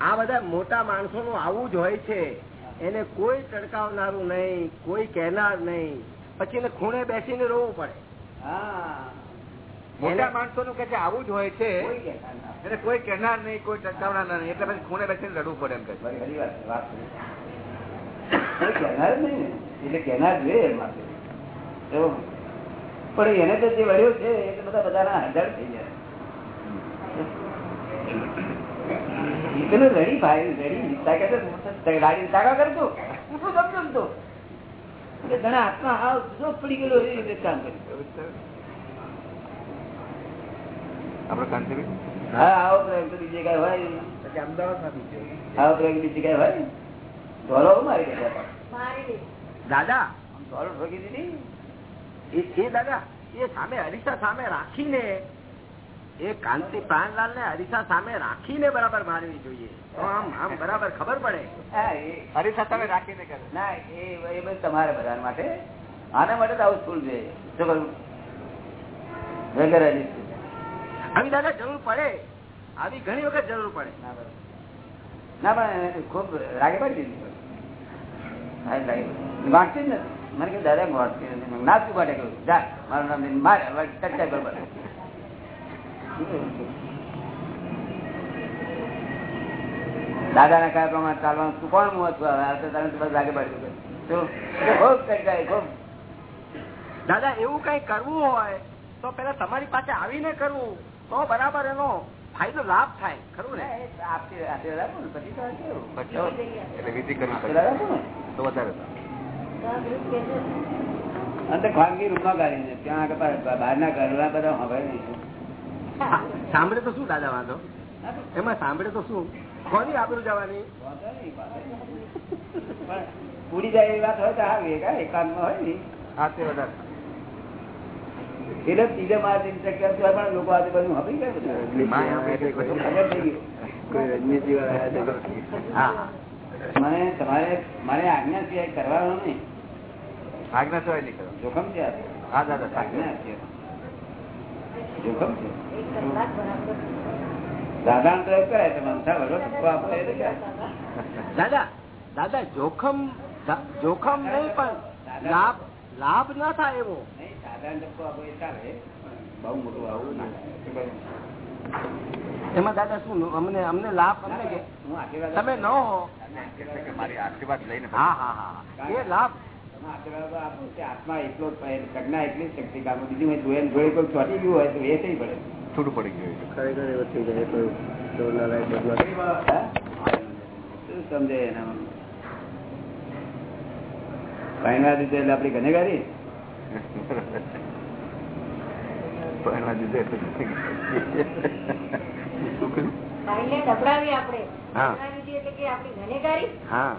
આ બધા મોટા માણસો નું આવું જ હોય છે. એને કોઈ તડકાવનારું નહીં કોઈ કહેનાર નહીં. પછી એને ખૂણે બેસીને રોવું પડે. હા. મોટા માણસો નું કે છે આવું જ હોય છે એટલે કોઈ કહેનાર નહીં કોઈ ટકાવનાર નહીં એટલે પછી ખૂણે બેસીને લડવું પડે એમ કે. કહેનાર નહીં એટલે કહેનાર જોઈએ એમ પણ એને તો જે વળ્યો છે એ બધા બધા બધાના હજાર થઈ જાય. પેલું રડી ભાઈ રડી. ગાડી તાકા કરતો હું શું સમજો ને તો? એટલે ઘણા હાથમાં હાવ જો પડી ગયેલો એ રીતે કામ કર્યું આપડે કાંતિભાઈ હા આવો પ્રયોગ તો બીજી જગ્યાએ હોય. નહીં. બી છે આવો પ્રયોગ બીજી જગ્યાએ હોય? ને. મારી ગયા મારી દાદા! ધોલો ઠોકી દીધી એ એ દાદા એ સામે હરીસા સામે રાખીને એ કાંતિ પ્રાણલાલ ને હરીસા સામે રાખીને બરાબર મારવી જોઈએ. આમ આમ બરાબર ખબર પડે. હરીસા તમે રાખીને કરો. ના એ એ બધું તમારે બધા માટે. આના માટે આવું સ્કૂલ છે. શું કરું? વગર આવી દાદા જરૂર પડે. આવી ઘણી વખત જરૂર પડે. ના પણ ખૂબ રાગે પડી દીધી. વાંચતી જ નથી. મને કે દાદા વાંચતી નથી. મેં ના માટે કહ્યું જા મારું નામ મારે. ચર્ચા કર બરાબર. દાદાના કયા પ્રમાણે ચાલવાનું તું કોણ મહત્વ આવે આ તો તને બસ લાગે પડ્યું ખૂબ દાદા એવું કઈ કરવું હોય તો પેલા તમારી પાસે આવીને કરવું. તો બરાબર એનો ફાયદો લાભ થાય. ખરું ને? આપતી આશીર્વાદ આપો ને. પછી તો કેવું? પછી એટલે વિધિ કરવી આશીર્વાદ આપો ને. તો વધારે અને તો ખાનગી રૂમમાં ત્યાં બહાર ના ઘરના બધા હવે નહીં. સાંભળે તો શું દાદા વાંધો? એમાં સાંભળે તો શું? કોની આબરૂ જવાની? ઉડી જાય એવી વાત હોય તો એકાંતમાં હોય ને. હા તે વધારે. એટલે ત્રીજા માર દિન પણ લોકો આજે બધું હપી ગયા. મને તમારે મારે આજ્ઞા સિવાય કરવાનો નહીં. આજ્ઞા સિવાય નહીં કરો. જોખમ છે આજ્ઞા છે. જોખમ છે? પ્રયોગ કરાય તમે. દાદા દાદા જોખમ જોખમ નહીં પણ લાભ લાભ ના થાય એવો. બહુ મોટું આવું ના એમાં દાદા શું અમને અમને લાભ અમને તમે ન હો. મારી આશીર્વાદ લઈને હા હા હા. એ લાભ આત્મા એકલો પ્રજ્ઞા એટલી શક્તિ કામ બીજું કોઈ ચોટી ગયું હોય તો એ થઈ પડે. છૂટું પડી ગયું? શું સમજે એનામાં પહેલા દીધે એટલે આપડી ગનેગારી પહેલા દીધે એટલે એટલે હા. હા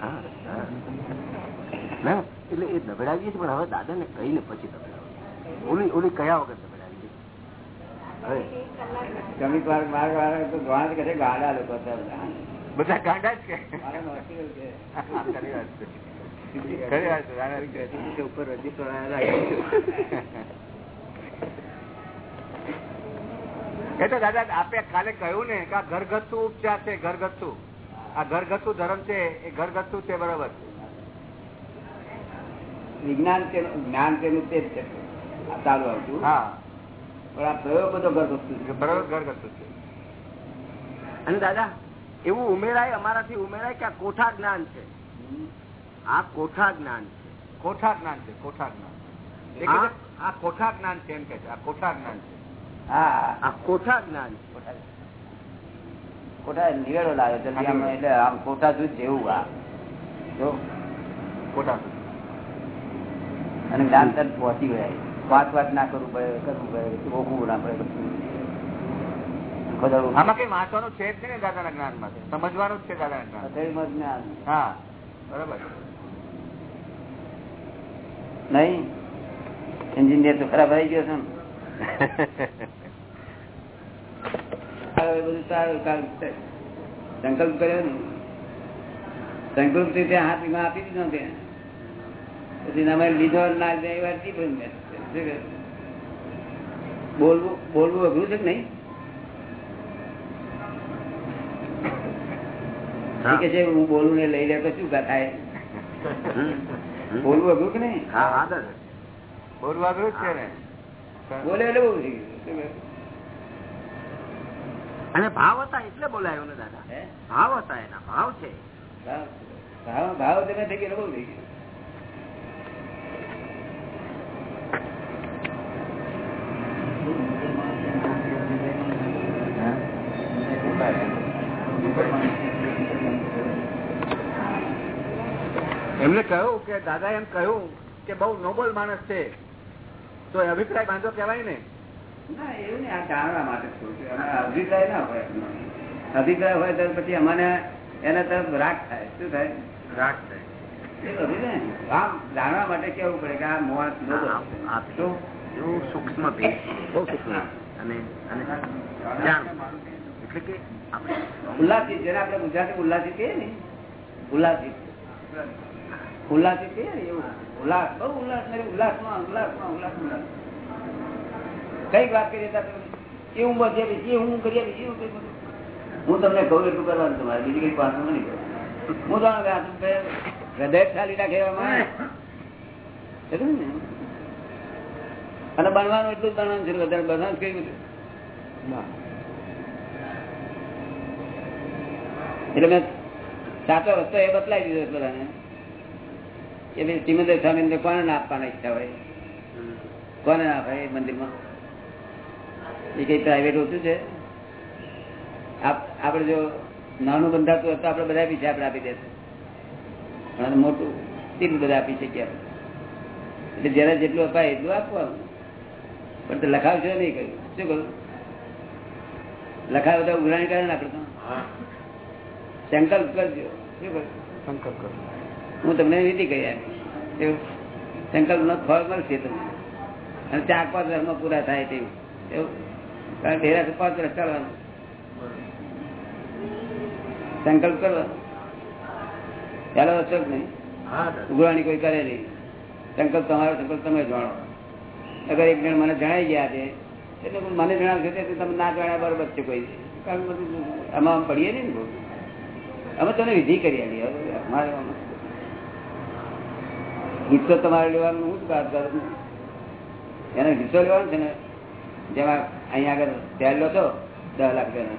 હા. ના એટલે એ દબડાવીએ છીએ પણ હવે દાદા ને કહીને પછી દબડાવીએ ઓલી ઓલી કયા વગર દબડાવીએ ગાડા લોકો બધા. ગાડા જ કે. એ તો દાદા આપે કાલે કહ્યું ને કે આ ઘરગથ્થુ ઉપચાર છે ઘરગથ્થુ. આ ઘરગથ્થુ ધર્મ છે એ ઘરગથ્થુ છે બરોબર. વિજ્ઞાન જ્ઞાન તેનું તે જ છે. આ ચાલુ આવતું. પણ આ પ્રયોગ બધો ઘર છે બરોબર ઘરગથ્થુ છે અને દાદા એવું ઉમેરાય અમારાથી ઉમેરાય કે આ કોઠા જ્ઞાન છે? આ કોઠા જ્ઞાન છે. કોઠા જ્ઞાન છે કોઠા જ્ઞાન આ કોઠા જ્ઞાન છે એમ કે છે આ કોઠા જ્ઞાન છે. હા. આ કોઠા જ્ઞાન છે. ખોટા ખોટા નિવેડો લાવ્યો છે એટલે આમ કોઠા દૂધ જેવું આ. જો. કોઠા અને જ્ઞાન તરફ પહોંચી ગયા. વાત વાત ના કરવું પડે કરવું પડે રોકવું ના પડે આમાં કઈ વાંચવાનું છે જ ને દાદાના જ્ઞાનમાં સમજવાનું જ છે દાદાના જ્ઞાન જ્ઞાન. હા બરોબર. નહીં? એન્જિનિયર તો ખરાબ આવી ગયો છે બધું સારું કાલ સંકલ્પ કર્યો ને. સંકલ્પથી ત્યાં હાથ આપી દીધો ત્યાં પછી અમે લીધો ના લીધો એ. શું કહે? બોલવું બોલવું અઘરું છે કે નહીં? કે છે હું બોલું ને લઈ લે તો શું થાય? બોલવું અઘરું કે નહીં? હા હા દાદા બોલવા અઘરું જ છે ને. બોલે એટલે બહુ થઈ ગયું અને ભાવ હતા એટલે બોલાયો ને દાદા. હે? ભાવ હતા એના ભાવ છે. ભાવ ભાવ ભાવ તમે થઈ ગયો બહુ થઈ ગયું. એમને કહ્યું કે દાદા એમ કહ્યું કે બહુ નોબલ માણસ છે. તો એ અભિપ્રાય બાંધો કહેવાય ને. અભિપ્રાય ના હોય અભિપ્રાય હોય તો પછી અમને એના તરફ રાગ થાય. શું થાય? રાગ ને. આમ જાણવા માટે કેવું પડે કે આ? એવું સૂક્ષ્મ બહુ સૂક્ષ્મ. અને અને એટલે કે આપણે ઉલ્લાસિત જેને આપણે ગુજરાતી ઉલ્લાસિત કહીએ ને ઉલ્લાસિત ઉલ્લાસિત કહીએ ને એવું. ઉલ્લાસ બહુ ઉલ્લાસ ઉલ્લાસમાં ઉલ્લાસમાં ઉલ્લાસ ઉલ્લાસ કંઈક વાત કરીએ એ હું બધે બીજી હું કરીએ બીજી હું તમને કહું એટલું કરવાનું તમારે. બીજી કઈ વાત નહીં કરું હું તો હવે આ તો બે હૃદય રાખે એવામાં ને અને બનવાનું એટલું જ બનવાનું છે. વધારે બનવાનું કયું એટલે મેં સાચો રસ્તો એ બતલાવી દીધો બધાને. ભાઈ સિમંદર સ્વામી કોને ના આપવાના ઈચ્છા હોય? કોને ના ભાઈ મંદિરમાં? એ કઈ પ્રાઇવેટ ઓછું છે? આપ- આપણે જો નાનું બંધાતું હતું આપણે બધા પીછે આપણે આપી દેશું. પણ મોટું તેટલું બધા આપી શકીએ. એટલે જયારે જેટલું અપાય એટલું આપવાનું. પણ તે લખાવશો નહીં કહ્યું શું કહ્યું લખાવ બધા ઉઘરાણી કરે ને આપણે તો. સંકલ્પ કરજો. શું કહ્યું સંકલ્પ કરો હું તમને વિધિ કહી આપીશ સંકલ્પ નો ફળ મળશે તમને. અને ચાર પાંચ વર્ષમાં પૂરા થાય તેવું. એવું. કારણ કે પાંચ વર્ષ ચાલવાનું. સંકલ્પ કરવાનો. ચાલો અશોક નહીં ઉઘરાણી કોઈ કરે નહીં. સંકલ્પ તમારો સંકલ્પ તમે જાણો અગર એક જણ મને જણાઈ ગયા છે એટલે મને જણાવશે તે તમે ના જણાય બરોબર છે કોઈ. કારણ બધું આમાં પડીએ નહીં ને બહુ. અમે તમને વિધિ કરી આવી અમારે. હિસ્સો તમારે લેવાનું હું જ વાત કરું? એનો હિસ્સો લેવાનો છે ને જેમાં અહીંયા આગળ ત્યાર લો છો દસ લાખ રૂપિયાનો.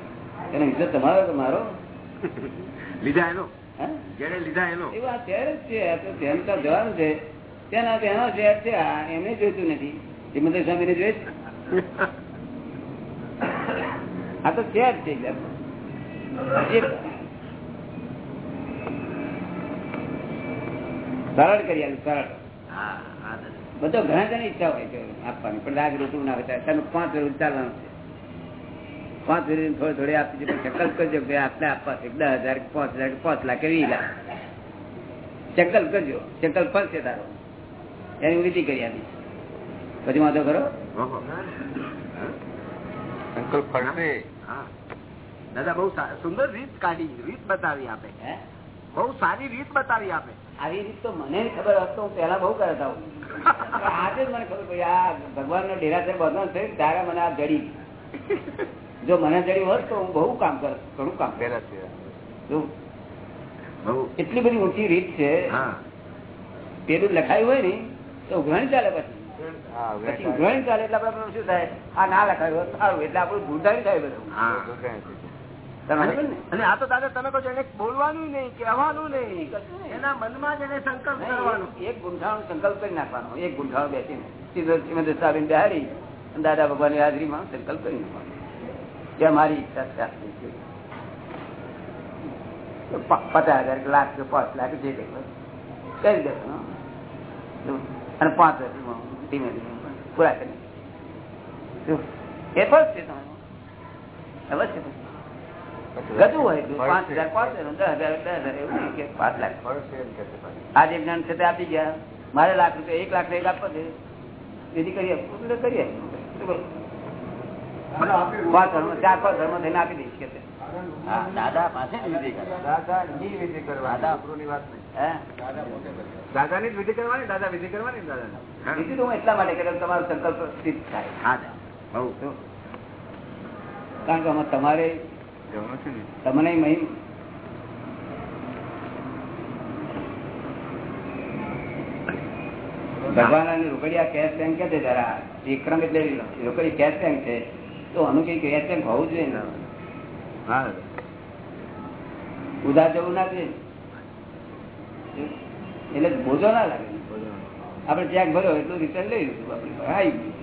એનો હિસ્સો તમારો મારો? લીધા એનો? જેને લીધા એનો? એવું આ શહેર જ છે આ તો ધ્યાન તો જવાનું છે. તેના તેનો શેર છે આ એમને જોઈતું નથી. શ્રીમંદર સ્વામી ને જોઈએ આ તો શહેર છે એકદમ. એ સરળ કરી આલું સરળ. બધો ઘણા જણ ઈચ્છા હોય છે આપવાની પણ રાગ ઋતુ ના હોય તમે પાંચ વર્ષ ચાલવાનું છે. પાંચ વર્ષ થોડે થોડે આપી પણ સંકલ્પ કરજો કે આપણે આપવા છે. દસ હજાર પાંચ હજાર પાંચ લાખ કે વીસ લાખ ચક્કલ કરજો. ચક્કલ ફરશે તારો. એની વિધિ કરી આપીશ પછી વાંધો કરો સંકલ્પ દાદા બહુ સુંદર રીત કાઢી રીત બતાવી આપે. હે? બહુ સારી રીત બતાવી આપે. આવી રીત તો મને ખબર હોત તો હું પેલા બહુ કરતા હું આજે જ મને ખબર પડી આ ભગવાન નો ડેરાસર બધો થયું તારે મને આ જડી જો મને જડી હોત તો હું બહુ કામ કરત ઘણું કામ. પેલા એટલી બધી ઊંચી રીત છે. પેલું લખાયું હોય ને તો ઉઘરાણી ચાલે પછી. પછી ઉઘરાણી ચાલે એટલે આપડે શું થાય? આ ના લખાયું સારું એટલે આપણું ભૂલદારી થાય બધું. અને આ તો દાદા તમે કહો એને બોલવાનું નહીં કહેવાનું નહીં. એના મનમાં જ એને સંકલ્પ કરવાનો. એક ગુંઠાણું સંકલ્પ કરી નાખવાનો. એક ગુંઠાણું બેસીને સીધો શ્રીમંત સાબેન બિહારી દાદા ભગવાનની હાજરીમાં સંકલ્પ કરી નાખવાનો. જે મારી ઈચ્છા છે પચાસ હજાર લાખ કે પાંચ લાખ જે કરી દેવાનો અને પાંચ હજાર ધીમે ધીમે પૂરા કરી એ પણ છે તમારું. અવશ્ય. ગતું હોય પાંચ હજાર પાંચ હજાર દસ હજાર એવું નહીં કે પાંચ લાખ. એમ કે છે તે આપી ગયા. મારે લાખ રૂપિયા એક લાખ એક આપવા છે વિધિ કરી એટલે કરી આપો. પાંચ ધર્મ ચાર પાંચ ધર્મ થઈને આપી દઈશ કે દાદા પાસે જ વિધિ કરે. દાદા ની વિધિ કરવાની દાદા. છોકરોની વાત નહીં. હે? દાદાની જ વિધિ કરવાની દાદા વિધિ કરવાની ને વિધિ તો હું એટલા માટે કર્યો તમારો સંકલ્પ સ્થિત થાય. હા બહુ. કારણ કે તમારે તમને ભગવાન રોકડિયા કેશ બેંક કે છે જરા વિક્રમ એટલે રોકડી કેશ બેંક છે. તો આનું કેશ બેંક હોવું જોઈએ ને? હા. ઉધાર જવું ના છે એટલે બોજો ના લાગે. આપણે ચેક ભર્યો એટલું રિટર્ન લઈ લીધું આપણે આવી ગયું.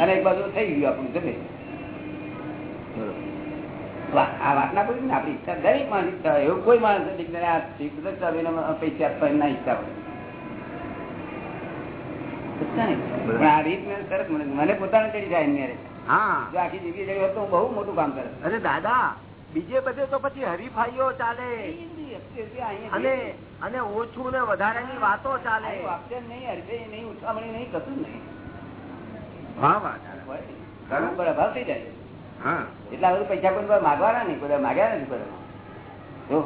અને એક બાજુ થઈ ગયું આપણું જમે આ વાત ના કરું ને આપણી ઈચ્છા ગરીબ માણસ ઈચ્છા. એવું કોઈ માણસ નથી કે આ શીખ નથી પૈસા આપવા ના ઈચ્છા હોય. ઈચ્છા આ રીત ને તરત મને મને પોતાને ચડી જાય એની હા. જો આખી જિંદગી ચડી હોત તો બહુ મોટું કામ કરે. અરે દાદા બીજે બધે તો પછી હરીફાઈઓ ચાલે. અને અને ઓછું ને વધારાની વાતો ચાલે. નહીં હરફે નહીં ઉઠામણી નહીં કશું નહીં. હા વાત પર અભાવ થઈ જાય. એટલા બધું પૈસા કોઈ માગવાના નહીં કોઈ માગ્યા નથી કોઈ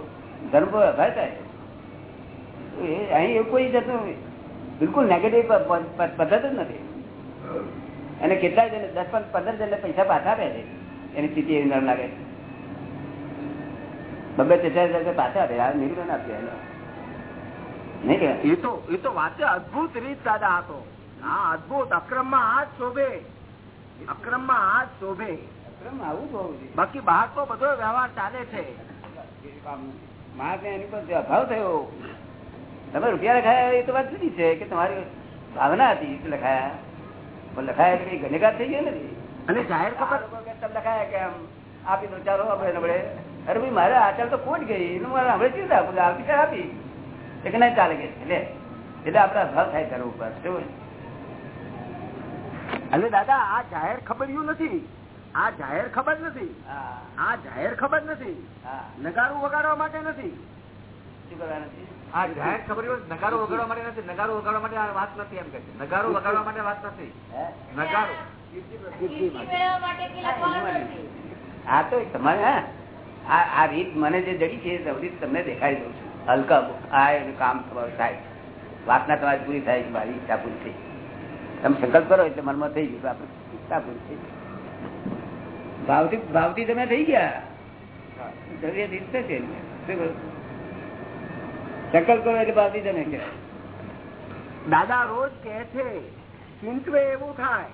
ધર્મ પર થાય. અહીં એવું કોઈ જતું બિલકુલ નેગેટિવ પદ્ધત જ નથી. અને કેટલાય જણ દસ પાંચ પંદર જણ પૈસા પાછા આપે છે. એની સ્થિતિ એવી નરમ લાગે બબે તેચાર હજાર પાછા આપે આ નિર્ણય ના આપે નહીં કે? એ તો એ તો વાતે અદભુત રીત દાદા હતો હા અદભુત. અક્રમમાં હાથ શોભે. અક્રમમાં હાથ શોભે. બાકી બહાર તો બધો વ્યવહાર ચાલે છે. માણસ એની પર અભાવ થયો તમે રૂપિયા લખાયા એ તો વાત જુદી છે કે તમારી ભાવના હતી એટલે લખાયા. પણ લખાયા એટલે ગનેગાર થઈ ગયો નથી. અને જાહેર ખબર તમે લખાયા કે આમ આપી દો ચાલો આપણે નબળે અરે ભાઈ મારે આચાર તો કોટ ગઈ. એનું મારે આપણે ચિંતા આપું? આવતી ચાલ આપી. એટલે નહીં ચાલે કે એટલે એટલે આપડે અભાવ થાય ઘર ઉપર. શું? અને દાદા આ જાહેર ખબરિયું નથી. આ જાહેર ખબર નથી. હા. આ જાહેર ખબર નથી. નગારું વગાડવા માટે નથી. નગારો વગાડવા માટે નથી. નગારો વગાડવા માટે આ વાત નથી એમ કે નગારો વગાડવા માટે વાત નથી. નગારો. આ તો તમારે હા? આ આ રીત મને જે જડી છે રીત તમને દેખાડી દઉં છું. હલકા આ એનું કામ તમારું થાય. વાસના તમારી પૂરી થાય કે મારી ઈચ્છા પૂરી થઈ. તમે સંકલ્પ કરો એટલે મનમાં થઈ ગયું આપણે ઈચ્છા પૂરી થઈ ભાવથી ભાવથી તમે થઈ ગયા. સકલ છે કરું? એટલે ભાવથી તમે કહેવાય દાદા રોજ કે છે ચિંતવે એવું થાય.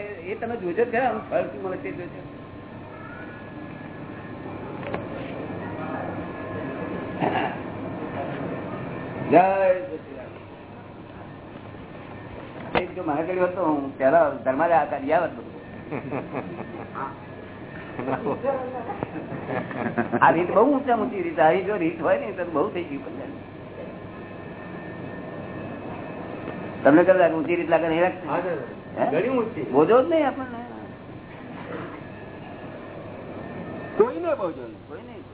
એ- તમે જોજો જ ખરા ફળ શું મળે તે જોજો. જય મને કર્યું હતું હું પેલા ધર્માદે આ કરી આવત બધું. આ રીત બહુ ઊંચા ઊંચી રીત આ જો રીત હોય ને તો બહુ થઈ ગયું કલ્યાણ. તમને કદાચ લાગે ઊંચી રીત લાગે નહીં લાગતી બોજો જ નહીં આપણને. કોઈને બોજો કોઈ નહીં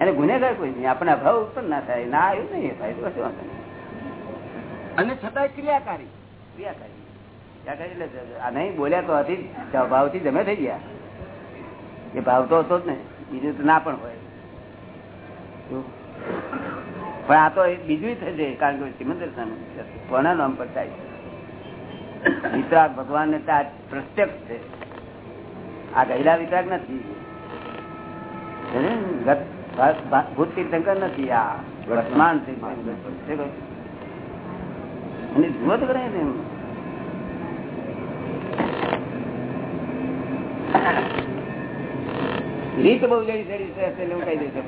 અને ગુનેગાર કોઈ નહીં. આપણે અભાવ ઉત્પન્ન ના થાય. ના આવ્યું નહીં થાય. વાંધો નહીં. અને છતાંય ક્રિયાકારી. ક્રિયાકારી. ક્રિયાકારી એટલે આ નહીં, બોલ્યા તો હતી ભાવથી જમે થઈ ગયા. એ ભાવ તો હતો જ ને. બીજું તો ના પણ હોય. પણ આ તો બીજું થશે કારણ કે સિમંદર સામે કોના નામ પર થાય વિતરાગ ભગવાન ને ત્યાં પ્રત્યક્ષ છે. આ ગયેલા વિતરાગ નથી. ભૂત તીર્થંકર નથી આ. વર્તમાન તીર્થંકર? અને જુઓ તો કરે ને રીત બહુ જડી ચડી છે, એટલે હું કહી દઈશ?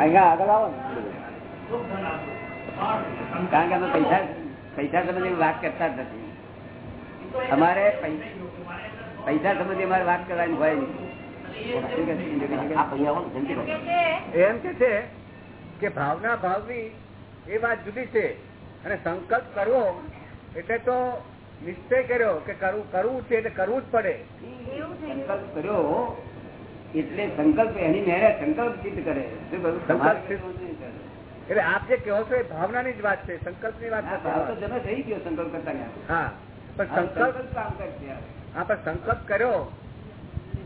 અહીંયા આગળ આવો કારણ કે પૈસા પૈસા સંબંધી વાત કરતા જ નથી. અમારે પૈસા સંબંધી અમારે વાત કરવાની હોય નહીં. ને, એમ કે છે કે ભાવના ભાવવી એ વાત જુદી છે. અને સંકલ્પ કરવો એટલે તો નિશ્ચય કર્યો કે કરવું કરવું છે એટલે કરવું જ પડે. સંકલ્પ કર્યો એટલે સંકલ્પ એની મેરે સંકલ્પ સિદ્ધ કરે. એટલે આપ જે કહો છો એ ભાવનાની જ વાત છે. સંકલ્પની વાત તો જમે થઈ ગયો સંકલ્પ કરતા હા પણ સંકલ્પ સંકલ્પ કામ કરશે હા પણ સંકલ્પ કર્યો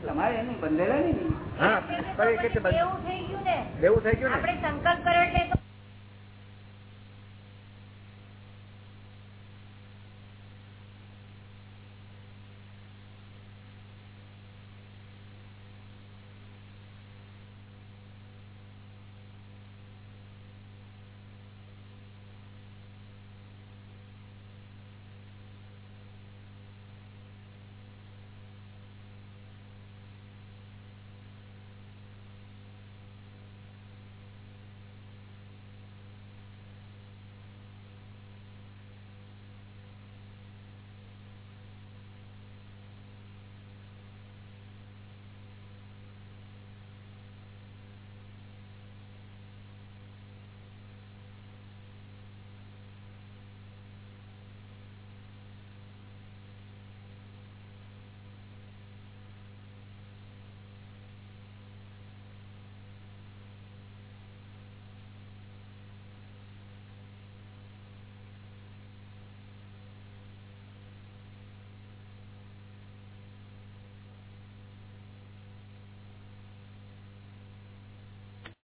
તમારે એનું બંધેલા નહીં. હા પણ એવું થઈ ગયું ને. એવું થઈ ગયું આપણે સંકલ્પ કર્યો એટલે તો